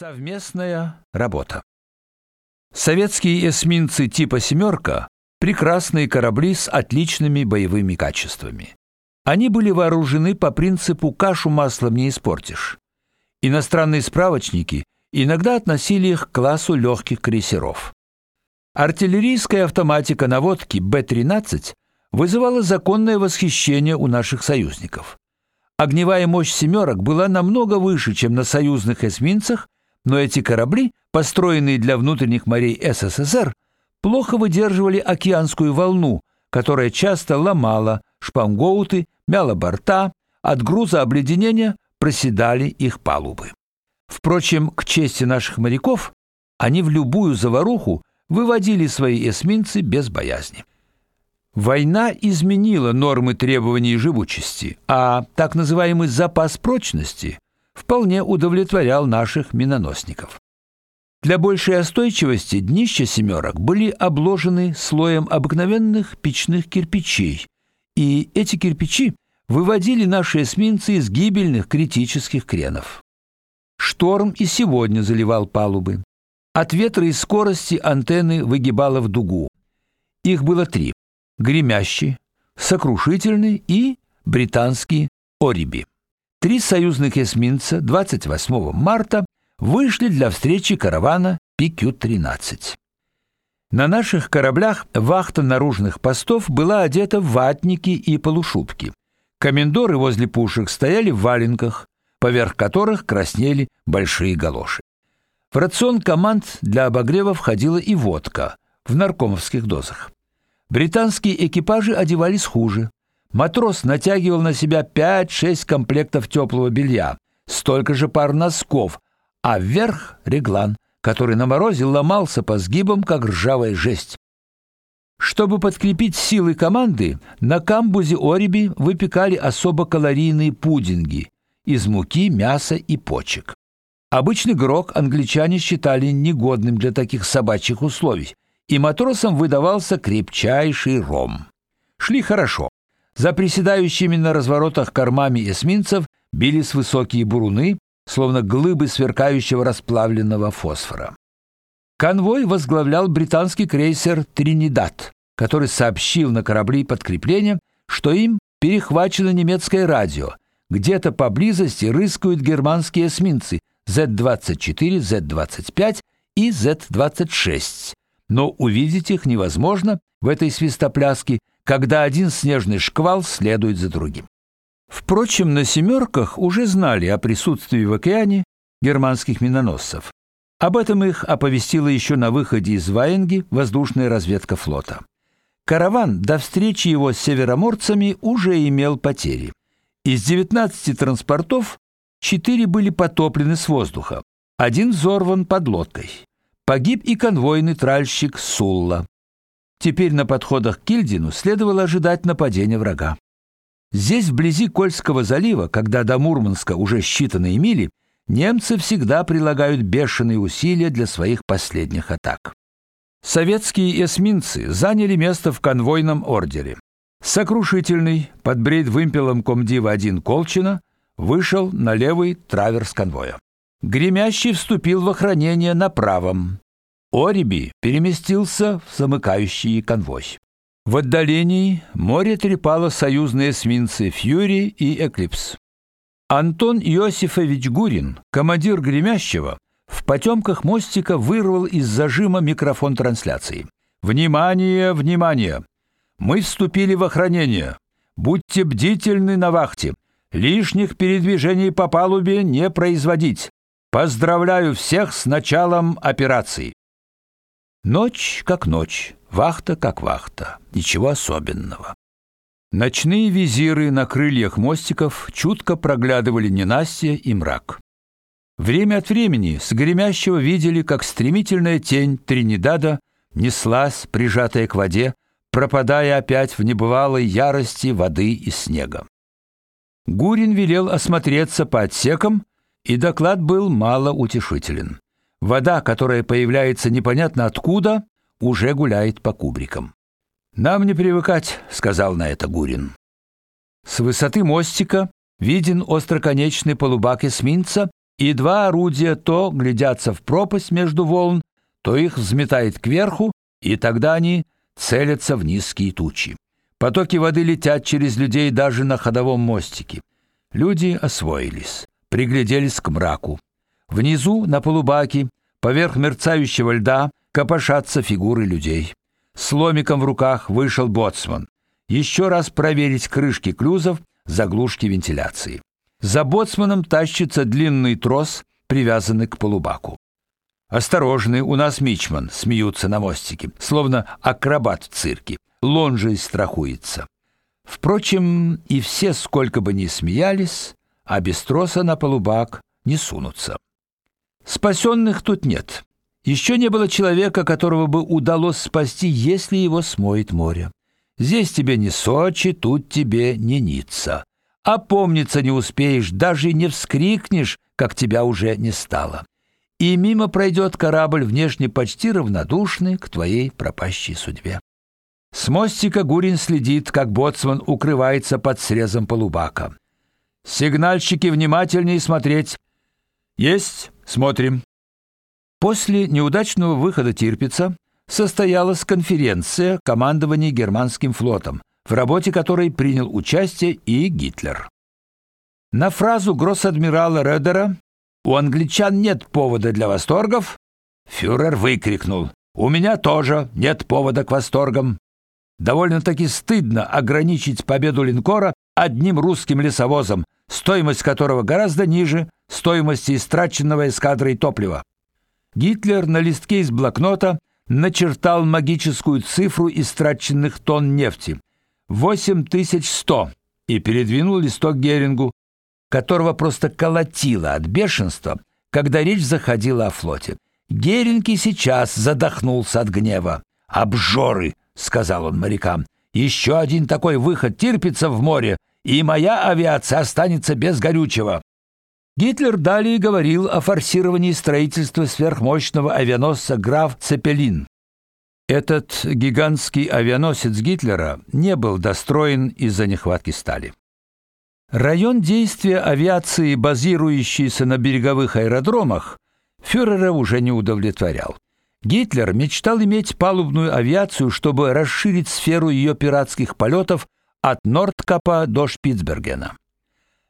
Совместная работа. Советские эсминцы типа «семерка» – прекрасные корабли с отличными боевыми качествами. Они были вооружены по принципу «кашу маслом не испортишь». Иностранные справочники иногда относили их к классу легких крейсеров. Артиллерийская автоматика наводки Б-13 вызывала законное восхищение у наших союзников. Огневая мощь «семерок» была намного выше, чем на союзных эсминцах – но эти корабли, построенные для внутренних морей СССР, плохо выдерживали океанскую волну, которая часто ломала шпангоуты, мяла борта, от груза обледенения проседали их палубы. Впрочем, к чести наших моряков, они в любую заваруху выводили свои эсминцы без боязни. Война изменила нормы требований живучести, а так называемый запас прочности – вполне удовлетворял наших миноносников. Для большей остойчивости днища семерок были обложены слоем обыкновенных печных кирпичей, и эти кирпичи выводили наши эсминцы из гибельных критических кренов. Шторм и сегодня заливал палубы. От ветра и скорости антенны выгибало в дугу. Их было три: гремящий, сокрушительный и британский Ориби. Три союзных эсминца 28 марта вышли для встречи каравана PQ-13. На наших кораблях вахта наружных постов была одета в ватники и полушубки. Комендоры возле пушек стояли в валенках, поверх которых краснели большие галоши. В рацион команд для обогрева входила и водка в наркомовских дозах. Британские экипажи одевались хуже. Матрос натягивал на себя 5-6 комплектов теплого белья, столько же пар носков, а вверх реглан, который на морозе ломался по сгибам, как ржавая жесть. Чтобы подкрепить силы команды, на камбузе Ориби выпекали особо калорийные пудинги из муки, мяса и почек. Обычный грок англичане считали негодным для таких собачьих условий, и матросам выдавался крепчайший ром. Шли хорошо. За приседающими на разворотах кормами эсминцев бились высокие буруны, словно глыбы сверкающего расплавленного фосфора. Конвой возглавлял британский крейсер Тринидад, который сообщил на корабли подкрепления, что им перехвачено немецкое радио. Где-то поблизости рыскают германские эсминцы Z-24, Z-25 и Z-26. Но увидеть их невозможно в этой свистопляске, когда один снежный шквал следует за другим. Впрочем, на семерках уже знали о присутствии в океане германских миноносцев. Об этом их оповестила еще на выходе из Ваенги воздушная разведка флота. Караван до встречи его с североморцами уже имел потери. Из 19 транспортов 4 были потоплены с воздуха, один взорван под лодкой. Погиб и конвойный тральщик Сулла. Теперь на подходах к Кильдину следовало ожидать нападения врага. Здесь, вблизи Кольского залива, когда до Мурманска уже считанные мили, немцы всегда прилагают бешеные усилия для своих последних атак. Советские эсминцы заняли место в конвойном ордере. Сокрушительный под брейд-вымпелом комдива-1 Колчина вышел на левый траверс конвоя. Гремящий вступил в охранение на правом. Ориби переместился в замыкающий конвой. В отдалении море трепало союзные эсминцы «Фьюри» и «Эклипс». Антон Иосифович Гурин, командир гремящего, в потемках мостика вырвал из зажима микрофон трансляции. «Внимание, внимание! Мы вступили в охранение. Будьте бдительны на вахте. Лишних передвижений по палубе не производить. Поздравляю всех с началом операции!» Ночь как ночь, вахта как вахта, ничего особенного. Ночные визиры на крыльях мостиков чутко проглядывали ненастье и мрак. Время от времени с гремящего видели, как стремительная тень Тринидада неслась, прижатая к воде, пропадая опять в небывалой ярости воды и снега. Гурин велел осмотреться по отсекам, и доклад был мало утешителен. Вода, которая появляется непонятно откуда, уже гуляет по кубрикам. Нам не привыкать, сказал на это Гурин. С высоты мостика виден остроконечный полубак эсминца и два орудия то глядятся в пропасть между волн, то их взметает кверху, и тогда они целятся в низкие тучи. Потоки воды летят через людей даже на ходовом мостике. Люди освоились, пригляделись к мраку. Внизу, на полубаке, поверх мерцающего льда, копошатся фигуры людей. С ломиком в руках вышел боцман. Еще раз проверить крышки клюзов, заглушки вентиляции. За боцманом тащится длинный трос, привязанный к полубаку. Осторожный, у нас мичман, смеются на мостике, словно акробат в цирке лонжей страхуется. Впрочем, и все, сколько бы ни смеялись, а без троса на полубак не сунутся. Спасенных тут нет. Еще не было человека, которого бы удалось спасти, если его смоет море. Здесь тебе не Сочи, тут тебе не Ницца. А помниться не успеешь, даже не вскрикнешь, как тебя уже не стало. И мимо пройдет корабль, внешне почти равнодушный к твоей пропащей судьбе. С мостика Гурин следит, как боцман укрывается под срезом полубака. Сигнальщики внимательнее смотреть. Есть, смотрим. После неудачного выхода Тирпица состоялась конференция командования германским флотом, в работе которой принял участие и Гитлер. На фразу гросс-адмирала Редера «У англичан нет повода для восторгов» фюрер выкрикнул «У меня тоже нет повода к восторгам». Довольно-таки стыдно ограничить победу линкора одним русским лесовозом, стоимость которого гораздо ниже стоимости истраченного эскадрой топлива. Гитлер на листке из блокнота начертал магическую цифру истраченных тонн нефти 8100 и передвинул листок Герингу, которого просто колотило от бешенства, когда речь заходила о флоте. Геринг и сейчас задохнулся от гнева. Обжоры, сказал он морякам. Еще один такой выход терпится в море, и моя авиация останется без горючего. Гитлер далее говорил о форсировании строительства сверхмощного авианосца Граф Цепелин. Этот гигантский авианосец Гитлера не был достроен из-за нехватки стали. Район действия авиации, базирующейся на береговых аэродромах, фюрера уже не удовлетворял. Гитлер мечтал иметь палубную авиацию, чтобы расширить сферу ее пиратских полетов от Нордкапа до Шпицбергена.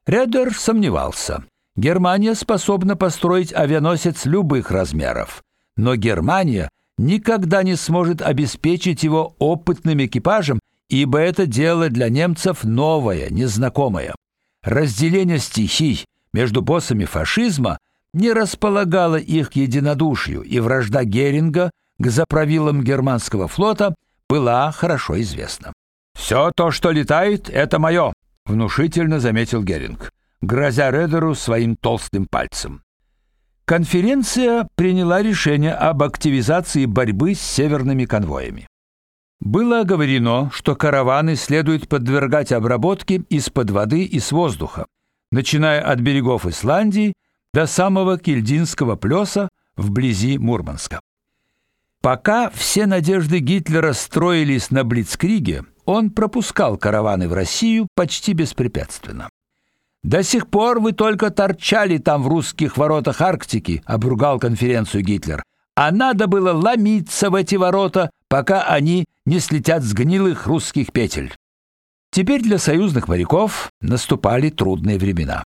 Редер сомневался. Германия способна построить авианосец любых размеров, но Германия никогда не сможет обеспечить его опытным экипажем, ибо это дело для немцев новое, незнакомое. Разделение стихий между боссами фашизма не располагала их к единодушию, и вражда Геринга к заправилам германского флота была хорошо известна. «Все то, что летает, это мое», — внушительно заметил Геринг, грозя Редеру своим толстым пальцем. Конференция приняла решение об активизации борьбы с северными конвоями. Было оговорено, что караваны следует подвергать обработке из-под воды и с воздуха, начиная от берегов Исландии до самого Кильдинского плеса вблизи Мурманска. Пока все надежды Гитлера строились на блицкриге, он пропускал караваны в Россию почти беспрепятственно. До сих пор вы только торчали там в русских воротах Арктики, обругал конференцию Гитлер. А надо было ломиться в эти ворота, пока они не слетят с гнилых русских петель. Теперь для союзных моряков наступали трудные времена.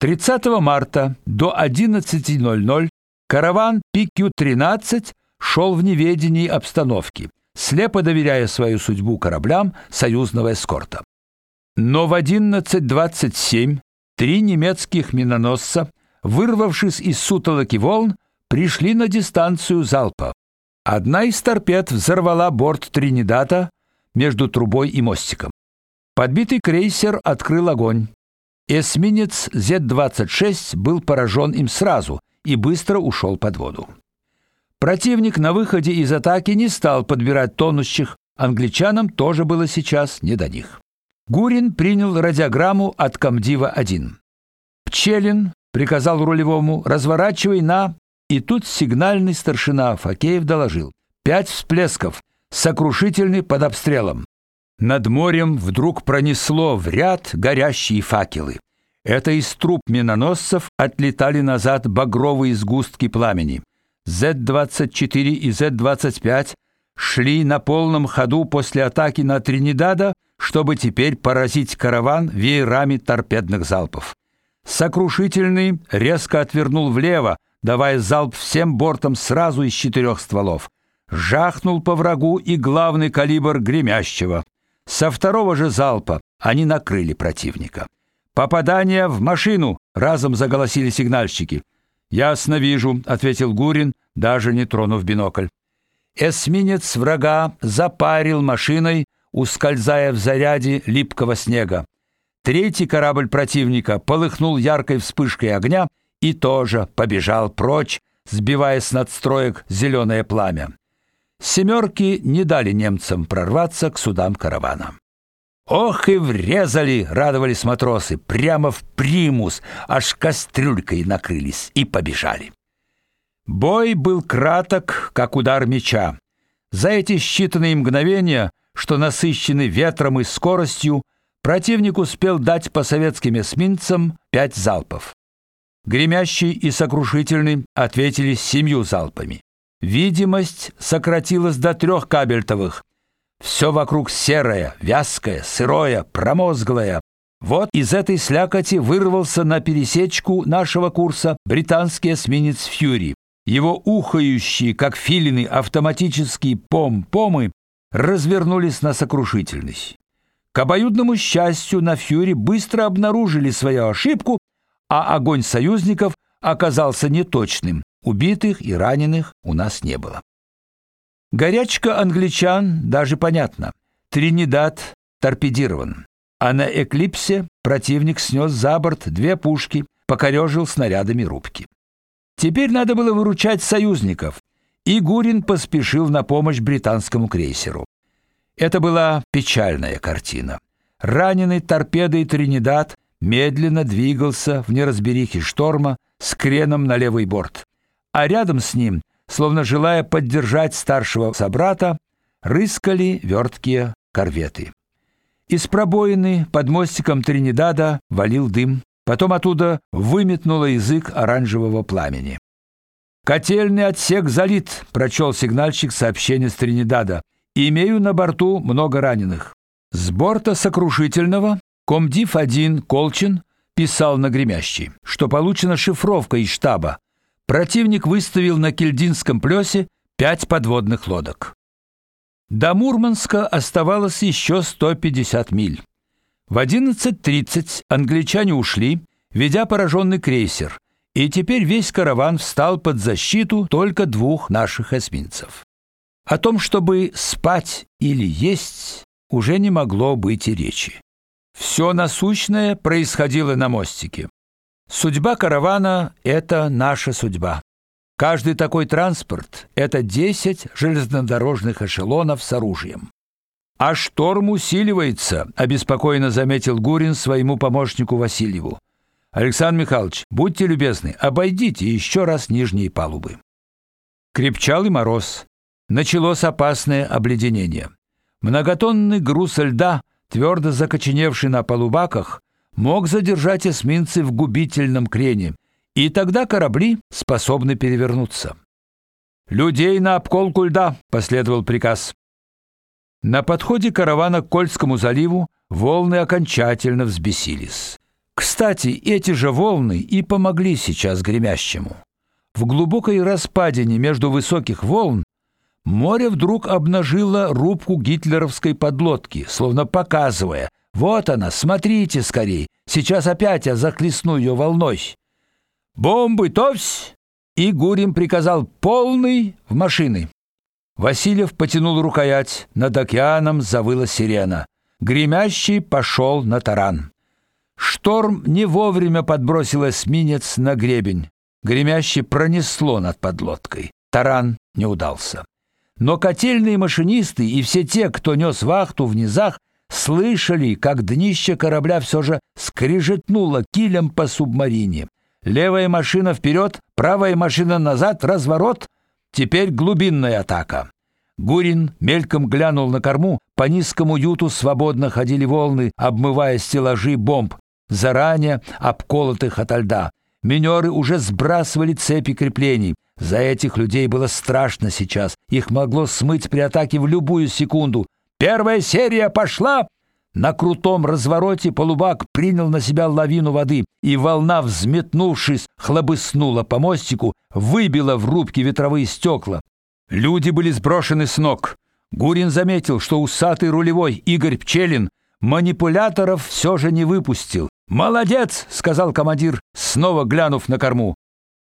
30 марта до 11:00 караван PQ-13 шел в неведении обстановки, слепо доверяя свою судьбу кораблям союзного эскорта. Но в 11:27 три немецких миноносца, вырвавшись из сутолоки волн, пришли на дистанцию залпа. Одна из торпед взорвала борт Тринидада между трубой и мостиком. Подбитый крейсер открыл огонь. Эсминец Z-26 был поражен им сразу и быстро ушел под воду. Противник на выходе из атаки не стал подбирать тонущих, англичанам тоже было сейчас не до них. Гурин принял радиограмму от комдива-1. Пчелин приказал рулевому разворачивай на и тут сигнальный старшина Факеев доложил: пять всплесков, сокрушительный под обстрелом. Над морем вдруг пронесло в ряд горящие факелы. Это из труб миноносцев отлетали назад багровые сгустки пламени. З-24 и З-25 шли на полном ходу после атаки на Тринидада, чтобы теперь поразить караван веерами торпедных залпов. Сокрушительный резко отвернул влево, давая залп всем бортам сразу из четырех стволов. Жахнул по врагу и главный калибр гремящего. Со второго же залпа они накрыли противника. Попадание в машину, разом заголосили сигнальщики. Ясно вижу, ответил Гурин, даже не тронув бинокль. Эсминец врага запарил машиной, ускользая в заряде липкого снега. Третий корабль противника полыхнул яркой вспышкой огня и тоже побежал прочь, сбивая с надстроек зеленое пламя. Семерки не дали немцам прорваться к судам каравана. Ох и врезали, радовались матросы, прямо в примус, аж кастрюлькой накрылись и побежали. Бой был краток, как удар меча. За эти считанные мгновения, что насыщены ветром и скоростью, противник успел дать по советским эсминцам пять залпов. Гремящий и сокрушительный ответили семью залпами. Видимость сократилась до трех кабельтовых. Все вокруг серое, вязкое, сырое, промозглое. Вот из этой слякоти вырвался на пересечку нашего курса британский эсминец Фьюри. Его ухающие, как филины, автоматические пом-помы развернулись на сокрушительность. К обоюдному счастью, на Фьюри быстро обнаружили свою ошибку, а огонь союзников оказался неточным. Убитых и раненых у нас не было. Горячка англичан даже понятно. Тринидад торпедирован. А на Эклипсе противник снес за борт две пушки, покорежил снарядами рубки. Теперь надо было выручать союзников, и Гурин поспешил на помощь британскому крейсеру. Это была печальная картина. Раненый торпедой Тринидад медленно двигался в неразберихе шторма с креном на левый борт, а рядом с ним, словно желая поддержать старшего собрата, рыскали верткие корветы. Из пробоины под мостиком Тринидада валил дым. Потом оттуда выметнуло язык оранжевого пламени. Котельный отсек залит, прочел сигнальщик сообщение с Тринидада. Имею на борту много раненых. С борта сокрушительного комдив-1 Колчин писал на гремящий, что получена шифровка из штаба. Противник выставил на Кельдинском плёсе пять подводных лодок. До Мурманска оставалось еще 150 миль. В 11:30 англичане ушли, ведя пораженный крейсер, и теперь весь караван встал под защиту только двух наших эсминцев. О том, чтобы спать или есть, уже не могло быть и речи. Все насущное происходило на мостике. Судьба каравана это наша судьба. Каждый такой транспорт это 10 железнодорожных эшелонов с оружием. А шторм усиливается, обеспокоенно заметил Гурин своему помощнику Васильеву. Александр Михайлович, будьте любезны, обойдите еще раз нижние палубы. Крепчал и мороз. Началось опасное обледенение. Многотонный груз льда, твердо закоченевший на полубаках, мог задержать эсминцы в губительном крене, и тогда корабли способны перевернуться. Людей на обколку льда, последовал приказ. На подходе каравана к Кольскому заливу волны окончательно взбесились. Кстати, эти же волны и помогли сейчас гремящему. В глубокой распадине между высоких волн море вдруг обнажило рубку гитлеровской подлодки, словно показывая: вот она, смотрите скорей, сейчас опять я захлестну ее волной. Бомбы, товсь! И Гурим приказал полный в машины. Васильев потянул рукоять, над океаном завыла сирена. Гремящий пошел на таран. Шторм не вовремя подбросил эсминец на гребень. Гремящий пронесло над подлодкой. Таран не удался. Но котельные машинисты и все те, кто нес вахту в низах, слышали, как днище корабля все же скрежетнуло килем по субмарине. Левая машина вперед, правая машина назад, разворот — Теперь глубинная атака. Гурин мельком глянул на корму, по низкому юту свободно ходили волны, обмывая стеллажи бомб. заранее обколотых ото льда. Минеры уже сбрасывали цепи креплений. За этих людей было страшно сейчас. Их могло смыть при атаке в любую секунду. Первая серия пошла. На крутом развороте полубак принял на себя лавину воды, и волна, взметнувшись, хлобыснула по мостику, выбила в рубке ветровые стекла. Люди были сброшены с ног. Гурин заметил, что усатый рулевой Игорь Пчелин манипуляторов все же не выпустил. «Молодец!» — сказал командир, снова глянув на корму.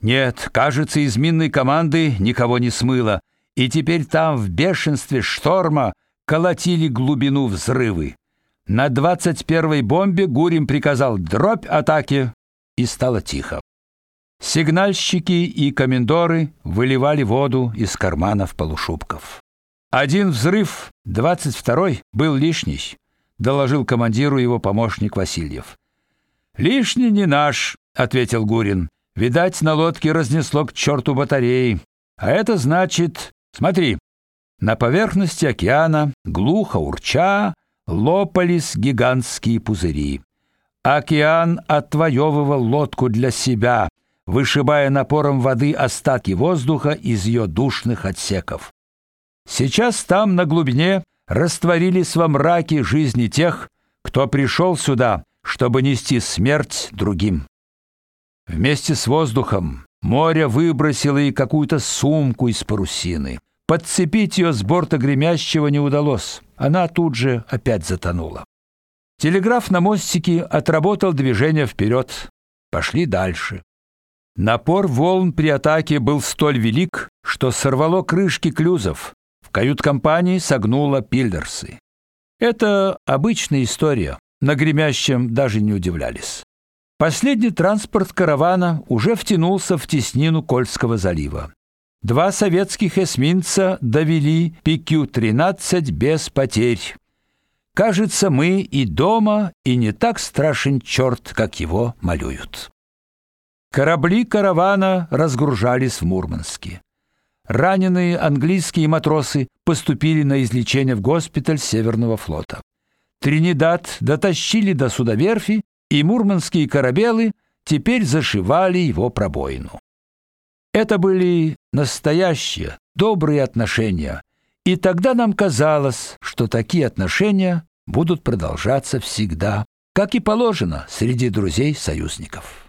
Нет, кажется, из минной команды никого не смыло, и теперь там в бешенстве шторма колотили глубину взрывы. На двадцать первой бомбе Гурин приказал дробь атаки, и стало тихо. Сигнальщики и комендоры выливали воду из карманов полушубков. Один взрыв, двадцать второй, был лишний, доложил командиру его помощник Васильев. Лишний не наш, ответил Гурин. Видать, на лодке разнесло к черту батареи. А это значит, смотри, на поверхности океана, глухо урча, лопались гигантские пузыри. Океан отвоевывал лодку для себя, вышибая напором воды остатки воздуха из ее душных отсеков. Сейчас там на глубине растворились во мраке жизни тех, кто пришел сюда, чтобы нести смерть другим. Вместе с воздухом море выбросило и какую-то сумку из парусины. Подцепить ее с борта гремящего не удалось. Она тут же опять затонула. Телеграф на мостике отработал движение вперед. Пошли дальше. Напор волн при атаке был столь велик, что сорвало крышки клюзов. В кают-компании согнуло пильдерсы. Это обычная история. На гремящем даже не удивлялись. Последний транспорт каравана уже втянулся в теснину Кольского залива. Два советских эсминца довели ПК-13 без потерь. Кажется, мы и дома, и не так страшен черт, как его малюют. Корабли каравана разгружались в Мурманске. Раненые английские матросы поступили на излечение в госпиталь Северного флота. Тринидад дотащили до судоверфи, и мурманские корабелы теперь зашивали его пробоину. Это были настоящие, добрые отношения, и тогда нам казалось, что такие отношения будут продолжаться всегда, как и положено среди друзей-союзников.